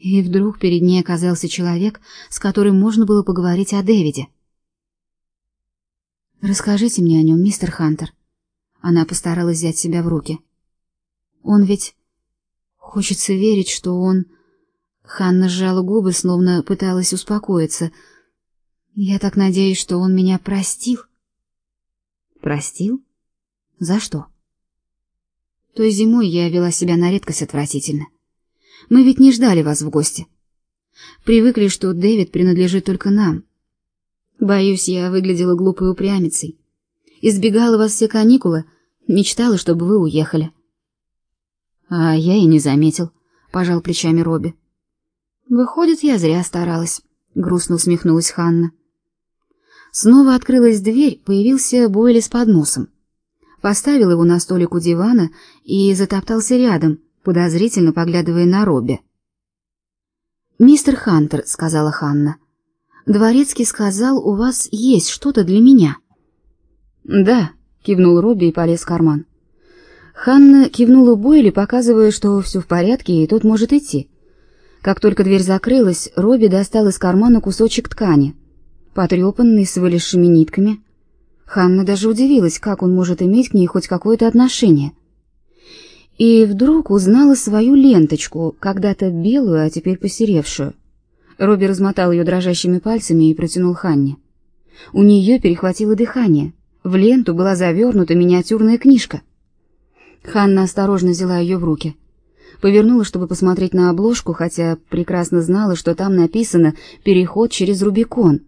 И вдруг перед ней оказался человек, с которым можно было поговорить о Дэвиде. Расскажите мне о нем, мистер Хантер. Она постаралась взять себя в руки. Он ведь хочется верить, что он Ханна сжала губы, словно пыталась успокоиться. Я так надеюсь, что он меня простил. Простил? За что? Той зимой я вела себя на редкость отвратительно. Мы ведь не ждали вас в гости. Привыкли, что Дэвид принадлежит только нам. Боюсь, я выглядела глупой упрямицей. Избегала вас все каникулы, мечтала, чтобы вы уехали. А я и не заметил, пожал плечами Робби. Выходит, я зря старалась, грустно усмехнулась Ханна. Снова открылась дверь, появился Бойли с подносом. Поставил его на столик у дивана и затоптался рядом, подозрительно поглядывая на Робби. «Мистер Хантер», — сказала Ханна, — Дворецкий сказал, у вас есть что-то для меня. Да, кивнул Робби и полез в карман. Ханна кивнула Бойли, показывая, что все в порядке и тот может идти. Как только дверь закрылась, Робби достал из кармана кусочек ткани, потрепанный с вылезшими нитками. Ханна даже удивилась, как он может иметь к ней хоть какое-то отношение. И вдруг узнала свою ленточку, когда-то белую, а теперь посеревшую. Робби размотал ее дрожащими пальцами и протянул Ханне. У нее перехватило дыхание. В ленту была завернута миниатюрная книжка. Ханна осторожно взяла ее в руки. Повернула, чтобы посмотреть на обложку, хотя прекрасно знала, что там написано «Переход через Рубикон».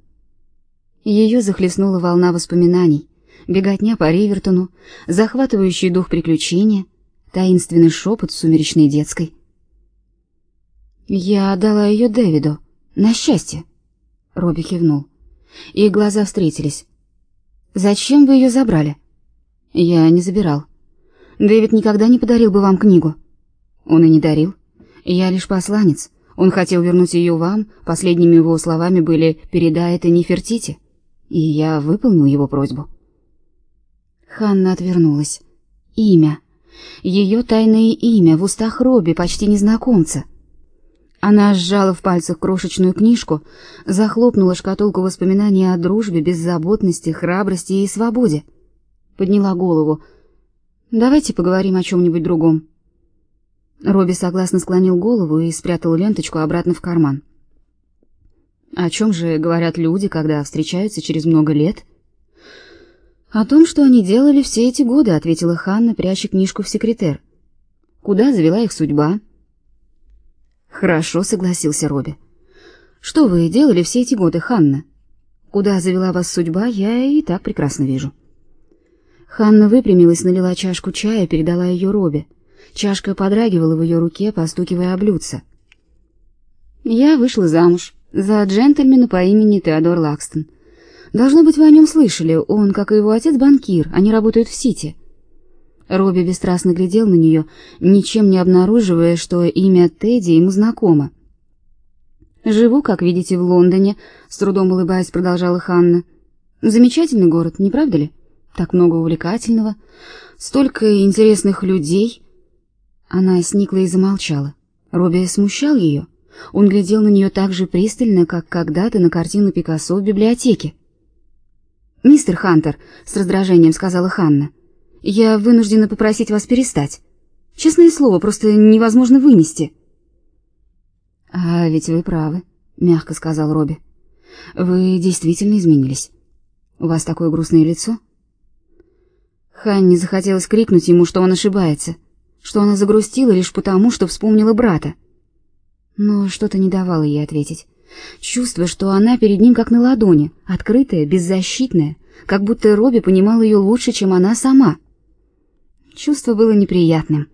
Ее захлестнула волна воспоминаний. Беготня по Ривертону, захватывающий дух приключения, таинственный шепот сумеречной детской. «Я отдала ее Дэвиду», на счастье. Робби кивнул. Их глаза встретились. Зачем вы ее забрали? Я не забирал. Дэвид никогда не подарил бы вам книгу. Он и не дарил. Я лишь посланец. Он хотел вернуть ее вам. Последними его словами были: "Передай это Нефертити". И я выполнил его просьбу. Ханна отвернулась. Имя. Ее тайное имя в устах Робби, почти незнакомца. Она сжала в пальцах крошечную книжку, захлопнула шкатулку воспоминаний о дружбе, беззаботности, храбрости и свободе. Подняла голову. «Давайте поговорим о чем-нибудь другом». Робби согласно склонил голову и спрятал ленточку обратно в карман. «О чем же говорят люди, когда встречаются через много лет?» «О том, что они делали все эти годы», — ответила Ханна, пряча книжку в секретер. «Куда завела их судьба?» Хорошо, согласился Робби. Что вы делали все эти годы, Ханна? Куда завела вас судьба, я и так прекрасно вижу. Ханна выпрямилась, налила чашку чая, передала ее Робби. Чашка подрагивала в ее руке, постукивая о блюдце. Я вышла замуж за джентльмена по имени Теодор Лакстон. Должно быть, вы о нем слышали. Он, как и его отец, банкир. Они работают в Сити. Робби бесстрастно глядел на нее, ничем не обнаруживая, что имя Тедди ему знакомо. «Живу, как видите, в Лондоне», — с трудом улыбаясь, продолжала Ханна. «Замечательный город, не правда ли? Так много увлекательного, столько интересных людей». Она сникла и замолчала. Робби смущал ее. Он глядел на нее так же пристально, как когда-то на картину Пикассо в библиотеке. «Мистер Хантер», — с раздражением сказала Ханна, — я вынуждена попросить вас перестать. Честное слово, просто невозможно вынести. А ведь вы правы, мягко сказал Робби. Вы действительно изменились. У вас такое грустное лицо. Ханне захотелось крикнуть ему, что он ошибается, что она загрустила лишь потому, что вспомнила брата. Но что-то не давало ей ответить. Чувство, что она перед ним как на ладони, открытая, беззащитная, как будто Робби понимал ее лучше, чем она сама. Чувство было неприятным,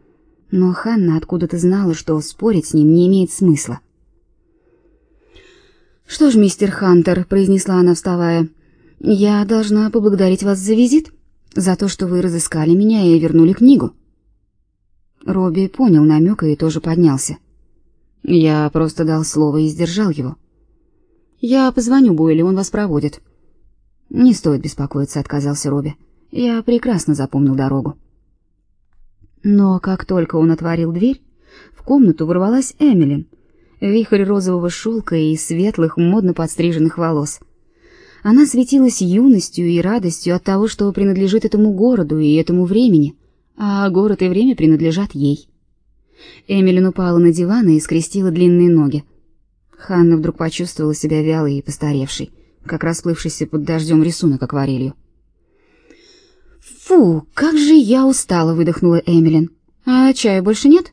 но Ханна откуда-то знала, что спорить с ним не имеет смысла. «Что ж, мистер Хантер», — произнесла она, вставая, — «я должна поблагодарить вас за визит, за то, что вы разыскали меня и вернули книгу». Робби понял намек и тоже поднялся. Я просто дал слово и сдержал его. «Я позвоню Бойли, он вас проводит». «Не стоит беспокоиться», — отказался Робби. «Я прекрасно запомнил дорогу». Но как только он отворил дверь, в комнату ворвалась Эмилин. вихрь розового шелка и светлых, модно подстриженных волос. Она светилась юностью и радостью от того, что принадлежит этому городу и этому времени, а город и время принадлежат ей. Эмилин упала на диван и скрестила длинные ноги. Ханна вдруг почувствовала себя вялой и постаревшей, как расплывшийся под дождем рисунок акварелью. «Фу, как же я устала!» — выдохнула Эмилин. «А чая больше нет?»